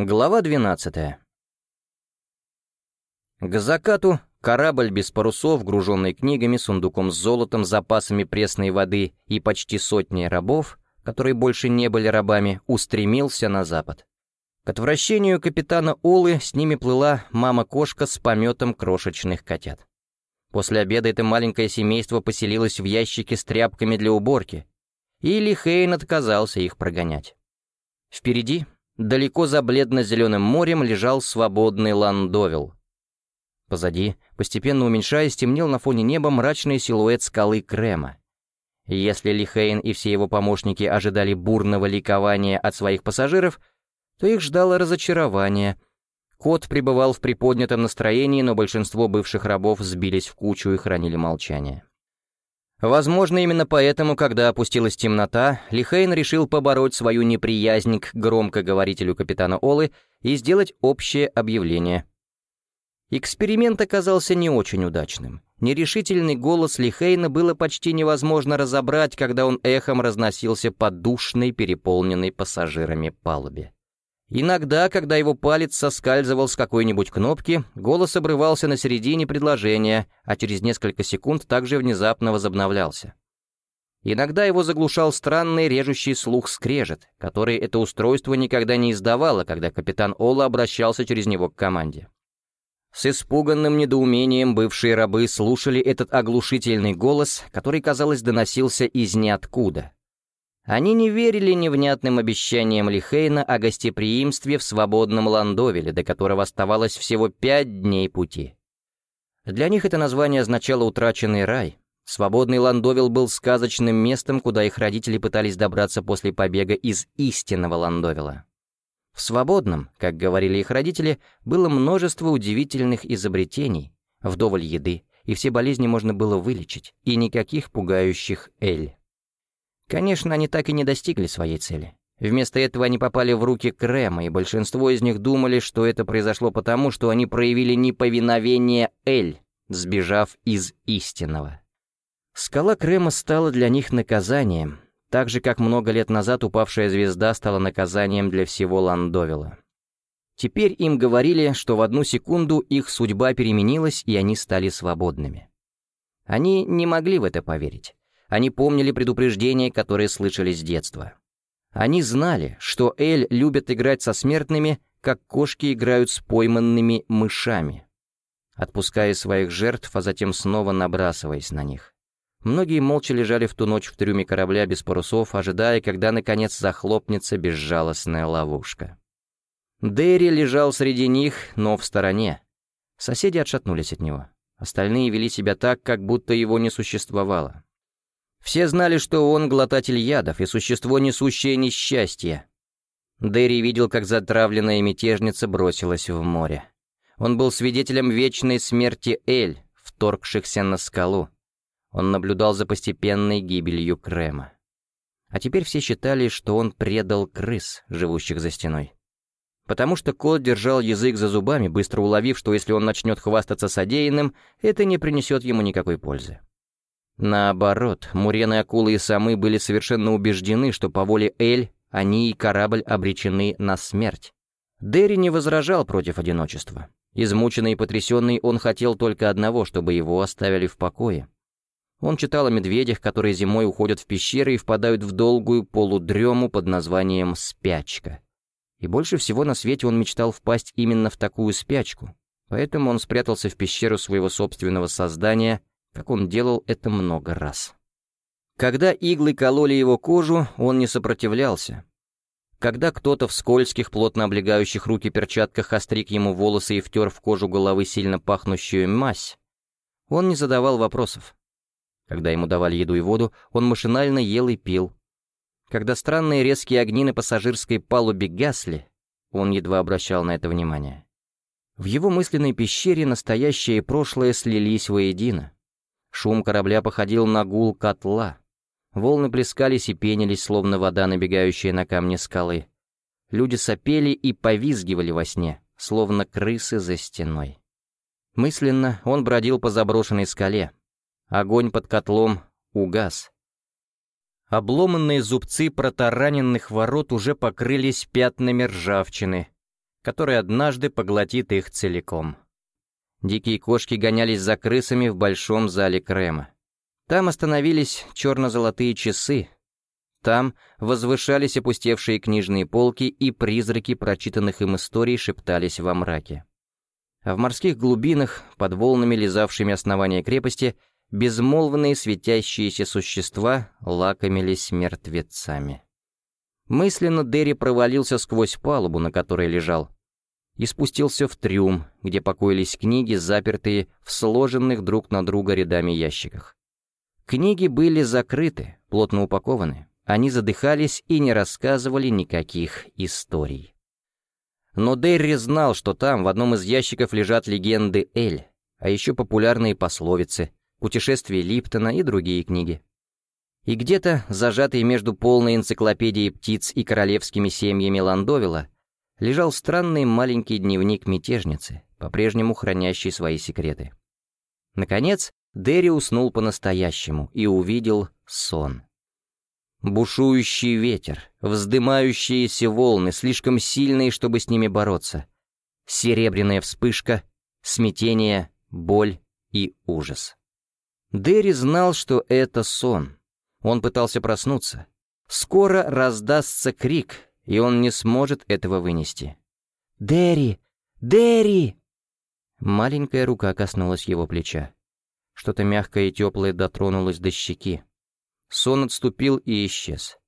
Глава 12. К закату корабль без парусов, груженный книгами, сундуком с золотом, запасами пресной воды и почти сотней рабов, которые больше не были рабами, устремился на запад. К отвращению капитана Олы с ними плыла мама-кошка с пометом крошечных котят. После обеда это маленькое семейство поселилось в ящике с тряпками для уборки, и Лихейн отказался их прогонять. Впереди Далеко за бледно-зеленым морем лежал свободный Ландовил. Позади, постепенно уменьшаясь, темнел на фоне неба мрачный силуэт скалы Крема. Если Лихейн и все его помощники ожидали бурного ликования от своих пассажиров, то их ждало разочарование. Кот пребывал в приподнятом настроении, но большинство бывших рабов сбились в кучу и хранили молчание. Возможно, именно поэтому, когда опустилась темнота, Лихейн решил побороть свою неприязнь к громкоговорителю капитана Олы и сделать общее объявление. Эксперимент оказался не очень удачным. Нерешительный голос Лихейна было почти невозможно разобрать, когда он эхом разносился по душной, переполненной пассажирами палубе. Иногда, когда его палец соскальзывал с какой-нибудь кнопки, голос обрывался на середине предложения, а через несколько секунд также внезапно возобновлялся. Иногда его заглушал странный режущий слух скрежет, который это устройство никогда не издавало, когда капитан Ола обращался через него к команде. С испуганным недоумением бывшие рабы слушали этот оглушительный голос, который, казалось, доносился из ниоткуда — они не верили невнятным обещаниям Лихейна о гостеприимстве в свободном Ландовеле, до которого оставалось всего пять дней пути. Для них это название означало «утраченный рай». Свободный Ландовел был сказочным местом, куда их родители пытались добраться после побега из истинного Ландовела. В свободном, как говорили их родители, было множество удивительных изобретений, вдоволь еды, и все болезни можно было вылечить, и никаких пугающих эль. Конечно, они так и не достигли своей цели. Вместо этого они попали в руки Крема, и большинство из них думали, что это произошло потому, что они проявили неповиновение Эль, сбежав из истинного. Скала Крема стала для них наказанием, так же, как много лет назад упавшая звезда стала наказанием для всего Ландовила. Теперь им говорили, что в одну секунду их судьба переменилась, и они стали свободными. Они не могли в это поверить. Они помнили предупреждения, которые слышали с детства. Они знали, что Эль любит играть со смертными, как кошки играют с пойманными мышами, отпуская своих жертв, а затем снова набрасываясь на них. Многие молча лежали в ту ночь в трюме корабля без парусов, ожидая, когда наконец захлопнется безжалостная ловушка. Дэри лежал среди них, но в стороне. Соседи отшатнулись от него. Остальные вели себя так, как будто его не существовало. Все знали, что он глотатель ядов и существо, несущее несчастье. Дэри видел, как затравленная мятежница бросилась в море. Он был свидетелем вечной смерти Эль, вторгшихся на скалу. Он наблюдал за постепенной гибелью Крема. А теперь все считали, что он предал крыс, живущих за стеной. Потому что кот держал язык за зубами, быстро уловив, что если он начнет хвастаться содеянным, это не принесет ему никакой пользы. Наоборот, мурены, акулы и самы были совершенно убеждены, что по воле Эль они и корабль обречены на смерть. Дерри не возражал против одиночества. Измученный и потрясенный, он хотел только одного, чтобы его оставили в покое. Он читал о медведях, которые зимой уходят в пещеры и впадают в долгую полудрему под названием «спячка». И больше всего на свете он мечтал впасть именно в такую спячку. Поэтому он спрятался в пещеру своего собственного создания как он делал это много раз. Когда иглы кололи его кожу, он не сопротивлялся. Когда кто-то в скользких, плотно облегающих руки перчатках остриг ему волосы и втер в кожу головы сильно пахнущую мазь, он не задавал вопросов. Когда ему давали еду и воду, он машинально ел и пил. Когда странные резкие огни на пассажирской палубе гасли, он едва обращал на это внимание. В его мысленной пещере настоящее и прошлое слились воедино. Шум корабля походил на гул котла. Волны плескались и пенились, словно вода, набегающая на камни скалы. Люди сопели и повизгивали во сне, словно крысы за стеной. Мысленно он бродил по заброшенной скале. Огонь под котлом угас. Обломанные зубцы протараненных ворот уже покрылись пятнами ржавчины. который однажды поглотит их целиком. Дикие кошки гонялись за крысами в большом зале Крема. Там остановились черно-золотые часы. Там возвышались опустевшие книжные полки, и призраки прочитанных им историй шептались во мраке. А в морских глубинах, под волнами, лизавшими основания крепости, безмолвные светящиеся существа лакомились мертвецами. Мысленно Дерри провалился сквозь палубу, на которой лежал, и спустился в трюм, где покоились книги, запертые в сложенных друг на друга рядами ящиках. Книги были закрыты, плотно упакованы, они задыхались и не рассказывали никаких историй. Но Дерри знал, что там в одном из ящиков лежат легенды Эль, а еще популярные пословицы, путешествия Липтона и другие книги. И где-то, зажатый между полной энциклопедией птиц и королевскими семьями Ландовила, лежал странный маленький дневник мятежницы, по-прежнему хранящий свои секреты. Наконец, Дерри уснул по-настоящему и увидел сон. Бушующий ветер, вздымающиеся волны, слишком сильные, чтобы с ними бороться. Серебряная вспышка, смятение, боль и ужас. Дерри знал, что это сон. Он пытался проснуться. Скоро раздастся крик, и он не сможет этого вынести. «Дерри! Дерри!» Маленькая рука коснулась его плеча. Что-то мягкое и теплое дотронулось до щеки. Сон отступил и исчез.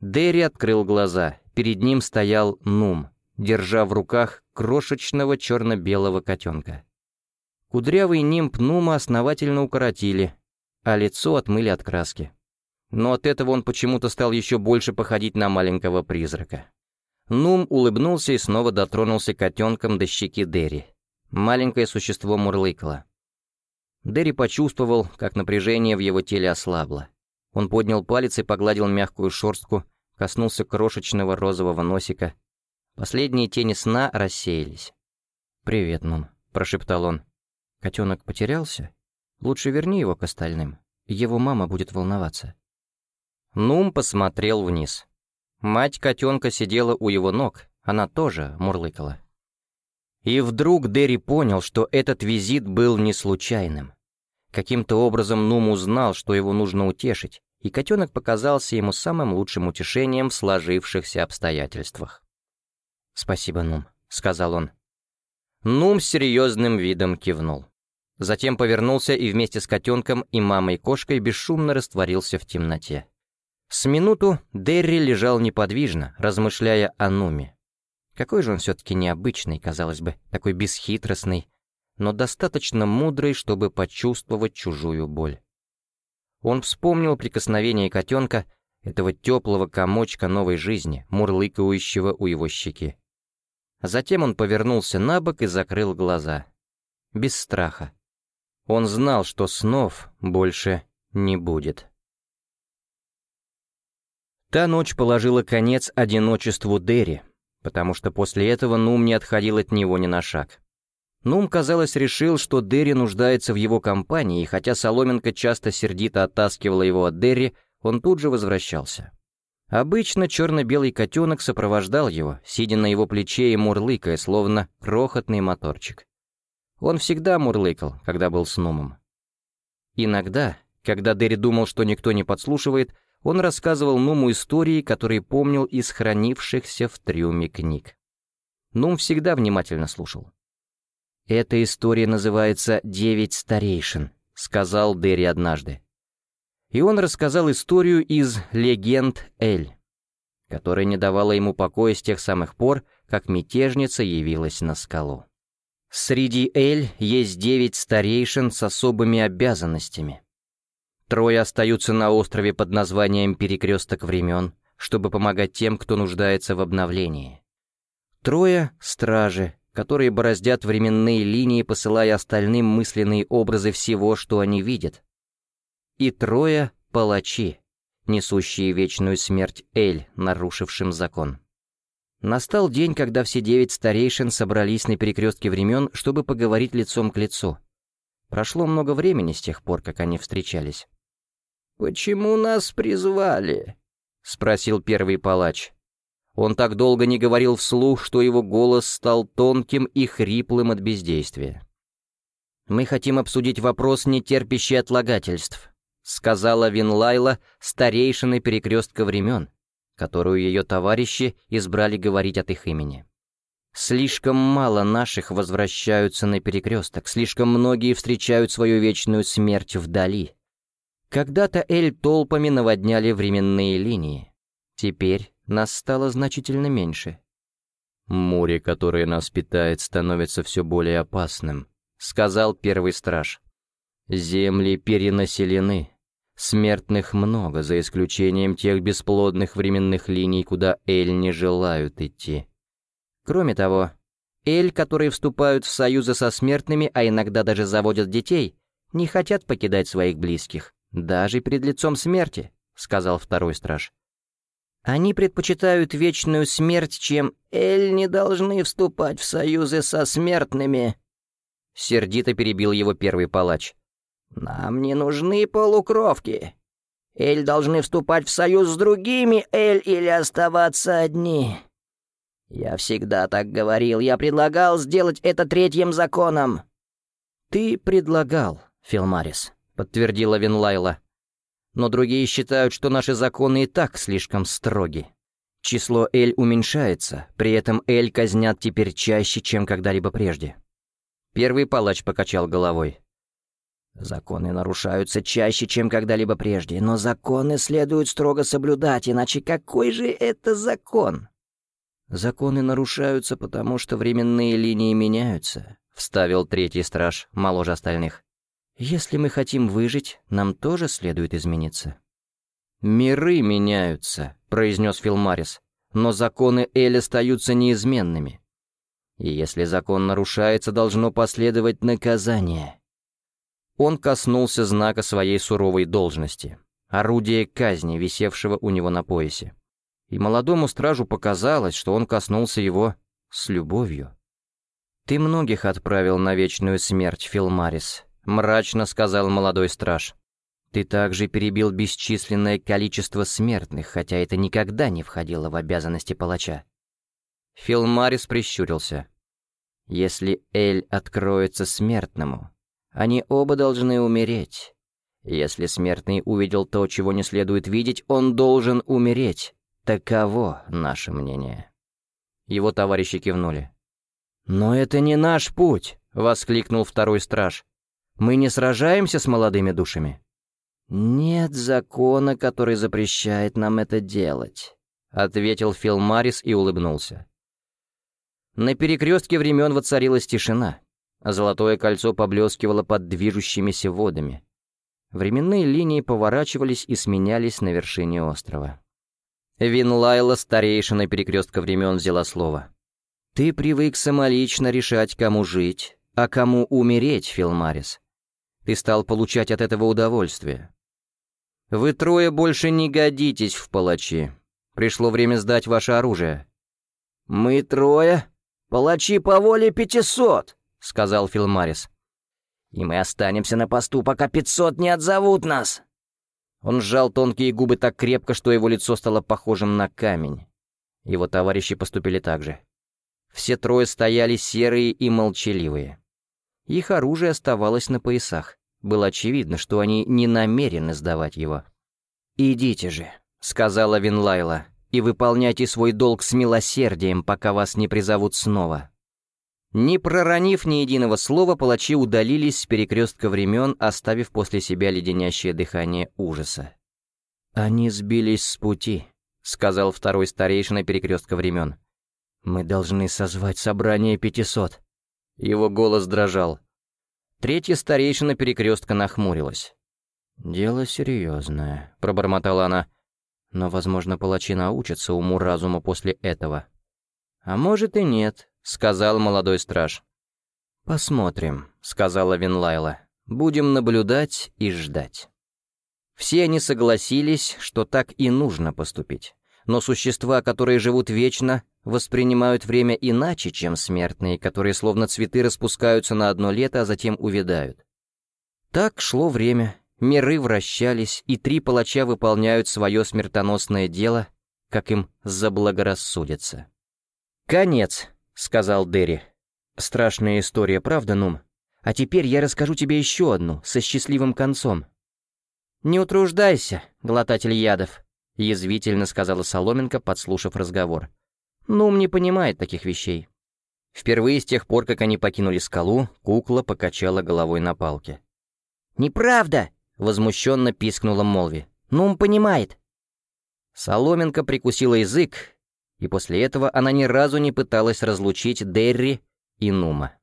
Дерри открыл глаза. Перед ним стоял Нум, держа в руках крошечного черно-белого котенка. Кудрявый нимб Нума основательно укоротили, а лицо отмыли от краски. Но от этого он почему-то стал еще больше походить на маленького призрака. Нум улыбнулся и снова дотронулся котенком до щеки Дерри. Маленькое существо мурлыкало. Дерри почувствовал, как напряжение в его теле ослабло. Он поднял палец и погладил мягкую шерстку, коснулся крошечного розового носика. Последние тени сна рассеялись. «Привет, Нум», — прошептал он. Котенок потерялся? Лучше верни его к остальным. Его мама будет волноваться. Нум посмотрел вниз. Мать котенка сидела у его ног, она тоже мурлыкала. И вдруг Дерри понял, что этот визит был не случайным. Каким-то образом Нум узнал, что его нужно утешить, и котенок показался ему самым лучшим утешением в сложившихся обстоятельствах. «Спасибо, Нум», — сказал он. Нум серьезным видом кивнул. Затем повернулся и вместе с котенком и мамой-кошкой бесшумно растворился в темноте. С минуту Дерри лежал неподвижно, размышляя о Нуме. Какой же он все-таки необычный, казалось бы, такой бесхитростный, но достаточно мудрый, чтобы почувствовать чужую боль. Он вспомнил прикосновение котенка, этого теплого комочка новой жизни, мурлыкающего у его щеки. Затем он повернулся на бок и закрыл глаза. Без страха. Он знал, что снов больше не будет. Та ночь положила конец одиночеству Дерри, потому что после этого Нум не отходил от него ни на шаг. Нум, казалось, решил, что Дерри нуждается в его компании, и хотя Соломенко часто сердито оттаскивала его от Дерри, он тут же возвращался. Обычно черно-белый котенок сопровождал его, сидя на его плече и мурлыкая, словно крохотный моторчик. Он всегда мурлыкал, когда был с Нумом. Иногда, когда Дерри думал, что никто не подслушивает, он рассказывал Нуму истории, которые помнил из хранившихся в трюме книг. Нум всегда внимательно слушал. «Эта история называется «Девять старейшин», — сказал Дерри однажды и он рассказал историю из «Легенд Эль», которая не давала ему покоя с тех самых пор, как мятежница явилась на скалу. Среди Эль есть девять старейшин с особыми обязанностями. Трое остаются на острове под названием «Перекресток времен», чтобы помогать тем, кто нуждается в обновлении. Трое — стражи, которые бороздят временные линии, посылая остальным мысленные образы всего, что они видят, и трое — палачи, несущие вечную смерть Эль, нарушившим закон. Настал день, когда все девять старейшин собрались на перекрестке времен, чтобы поговорить лицом к лицу. Прошло много времени с тех пор, как они встречались. «Почему нас призвали?» — спросил первый палач. Он так долго не говорил вслух, что его голос стал тонким и хриплым от бездействия. «Мы хотим обсудить вопрос, не терпящий отлагательств», сказала Винлайла, старейшины перекрестка времен, которую ее товарищи избрали говорить от их имени. Слишком мало наших возвращаются на перекресток, слишком многие встречают свою вечную смерть вдали. Когда-то Эль толпами наводняли временные линии. Теперь нас стало значительно меньше. «Море, которое нас питает, становится все более опасным», — сказал первый страж. «Земли перенаселены. Смертных много, за исключением тех бесплодных временных линий, куда Эль не желают идти. Кроме того, Эль, которые вступают в союзы со смертными, а иногда даже заводят детей, не хотят покидать своих близких, даже перед лицом смерти», — сказал второй страж. Они предпочитают вечную смерть, чем «Эль не должны вступать в союзы со смертными», — сердито перебил его первый палач. «Нам не нужны полукровки. Эль должны вступать в союз с другими Эль или оставаться одни. Я всегда так говорил, я предлагал сделать это третьим законом». «Ты предлагал, Филмарис», — подтвердила Винлайла но другие считают, что наши законы и так слишком строги. Число Эль уменьшается, при этом Эль казнят теперь чаще, чем когда-либо прежде. Первый палач покачал головой. Законы нарушаются чаще, чем когда-либо прежде, но законы следует строго соблюдать, иначе какой же это закон? Законы нарушаются, потому что временные линии меняются, вставил третий страж, моложе остальных. Если мы хотим выжить, нам тоже следует измениться. «Миры меняются», — произнес Филмарис, «но законы Эль остаются неизменными. И если закон нарушается, должно последовать наказание». Он коснулся знака своей суровой должности, орудия казни, висевшего у него на поясе. И молодому стражу показалось, что он коснулся его с любовью. «Ты многих отправил на вечную смерть, Филмарис», — мрачно сказал молодой страж. «Ты также перебил бесчисленное количество смертных, хотя это никогда не входило в обязанности палача». Филмарис прищурился. «Если Эль откроется смертному, они оба должны умереть. Если смертный увидел то, чего не следует видеть, он должен умереть. Таково наше мнение». Его товарищи кивнули. «Но это не наш путь!» — воскликнул второй страж. Мы не сражаемся с молодыми душами?» «Нет закона, который запрещает нам это делать», — ответил Фил Марис и улыбнулся. На перекрестке времен воцарилась тишина. Золотое кольцо поблескивало под движущимися водами. Временные линии поворачивались и сменялись на вершине острова. Винлайла, старейшина перекрестка времен, взяла слово. «Ты привык самолично решать, кому жить, а кому умереть, Филмарис. Ты стал получать от этого удовольствие. Вы трое больше не годитесь в палачи. Пришло время сдать ваше оружие». «Мы трое? Палачи по воле пятисот», — сказал Филмарис. «И мы останемся на посту, пока пятьсот не отзовут нас». Он сжал тонкие губы так крепко, что его лицо стало похожим на камень. Его товарищи поступили так же. Все трое стояли серые и молчаливые. Их оружие оставалось на поясах. Было очевидно, что они не намерены сдавать его. «Идите же», — сказала Винлайла, — «и выполняйте свой долг с милосердием, пока вас не призовут снова». Не проронив ни единого слова, палачи удалились с перекрестка времен, оставив после себя леденящее дыхание ужаса. «Они сбились с пути», — сказал второй старейшина перекрестка времен. «Мы должны созвать собрание пятисот». Его голос дрожал. Третья старейшина перекрестка нахмурилась. «Дело серьезное», — пробормотала она. «Но, возможно, палачи научатся уму-разуму после этого». «А может и нет», — сказал молодой страж. «Посмотрим», — сказала Винлайла. «Будем наблюдать и ждать». Все они согласились, что так и нужно поступить. Но существа, которые живут вечно, воспринимают время иначе, чем смертные, которые словно цветы распускаются на одно лето, а затем увядают. Так шло время, миры вращались, и три палача выполняют свое смертоносное дело, как им заблагорассудится. «Конец», — сказал Дерри. «Страшная история, правда, Нум? А теперь я расскажу тебе еще одну, со счастливым концом». «Не утруждайся, глотатель ядов», — язвительно сказала Соломенко, подслушав разговор. «Нум не понимает таких вещей». Впервые с тех пор, как они покинули скалу, кукла покачала головой на палке. «Неправда!» — возмущенно пискнула Молви. «Нум понимает!» Соломенко прикусила язык, и после этого она ни разу не пыталась разлучить Дерри и Нума.